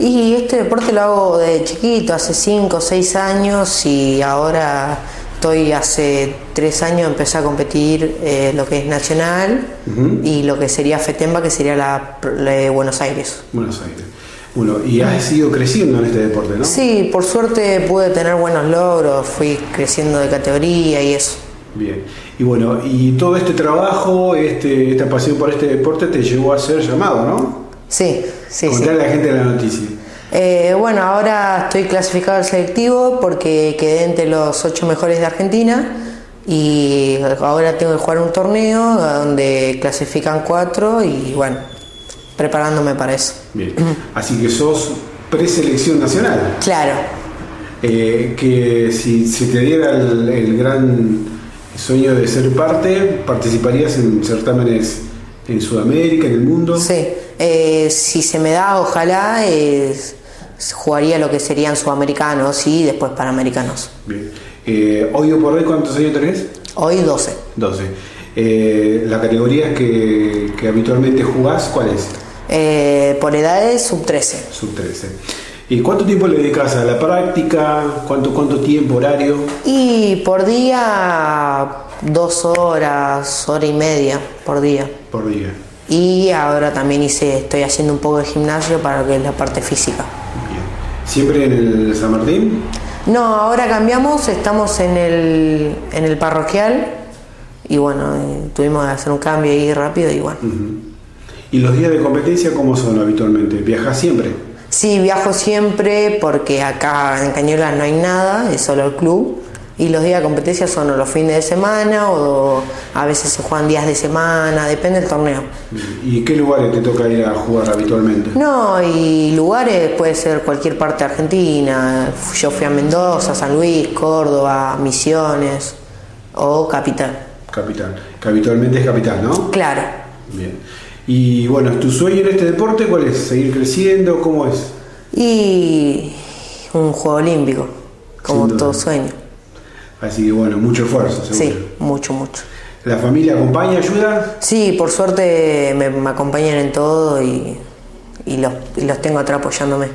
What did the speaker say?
Y este deporte lo hago de chiquito, hace 5 o 6 años y ahora estoy hace 3 años empecé a competir eh, lo que es nacional y lo que sería FETEMBA, que sería la, la de Buenos Aires. Buenos Aires. Bueno, y has ido creciendo en este deporte, ¿no? Sí, por suerte pude tener buenos logros, fui creciendo de categoría y eso. Bien. Y bueno, y todo este trabajo, este, esta pasión por este deporte te llevó a ser llamado, ¿no? Sí, sí, sí. Contarle a la gente la noticia. Eh, bueno, ahora estoy clasificado al selectivo porque quedé entre los ocho mejores de Argentina y ahora tengo que jugar un torneo donde clasifican cuatro y bueno, preparándome para eso. Bien. Así que sos preselección nacional. Claro. Eh, que si, si te diera el, el gran sueño de ser parte, participarías en certámenes en Sudamérica, en el mundo. Sí, eh, si se me da, ojalá eh, jugaría lo que serían sudamericanos y después panamericanos. Bien. Eh, hoy o por hoy, ¿cuántos años tenés? Hoy 12. 12. Eh, ¿La categoría que, que habitualmente jugás, cuál es? Eh, por edades, sub 13. Sub 13. ¿Y cuánto tiempo le dedicas a la práctica? ¿Cuánto, cuánto tiempo, horario? Y por día, dos horas, hora y media por día. Por día. Y ahora también hice, estoy haciendo un poco de gimnasio para lo que es la parte física. Bien. ¿Siempre en el San Martín? No, ahora cambiamos, estamos en el, en el parroquial y bueno, eh, tuvimos que hacer un cambio ahí rápido y bueno. ¿Y los días de competencia cómo son habitualmente? ¿Viajas siempre? Sí, viajo siempre porque acá en Cañuelas no hay nada, es solo el club. Y los días de competencia son o los fines de semana o a veces se juegan días de semana, depende del torneo. ¿Y qué lugares te toca ir a jugar habitualmente? No, y lugares puede ser cualquier parte de Argentina. Yo fui a Mendoza, San Luis, Córdoba, Misiones o Capital. Capital. Que habitualmente es capital, ¿no? Claro. Bien. Y bueno, ¿tu sueño en este deporte cuál es? ¿Seguir creciendo? ¿Cómo es? Y un juego olímpico, como todo sueño. Así que bueno, mucho esfuerzo, seguro. Sí, mucho, mucho. ¿La familia acompaña, ayuda? Sí, por suerte me, me acompañan en todo y, y los, y los tengo atrás apoyándome.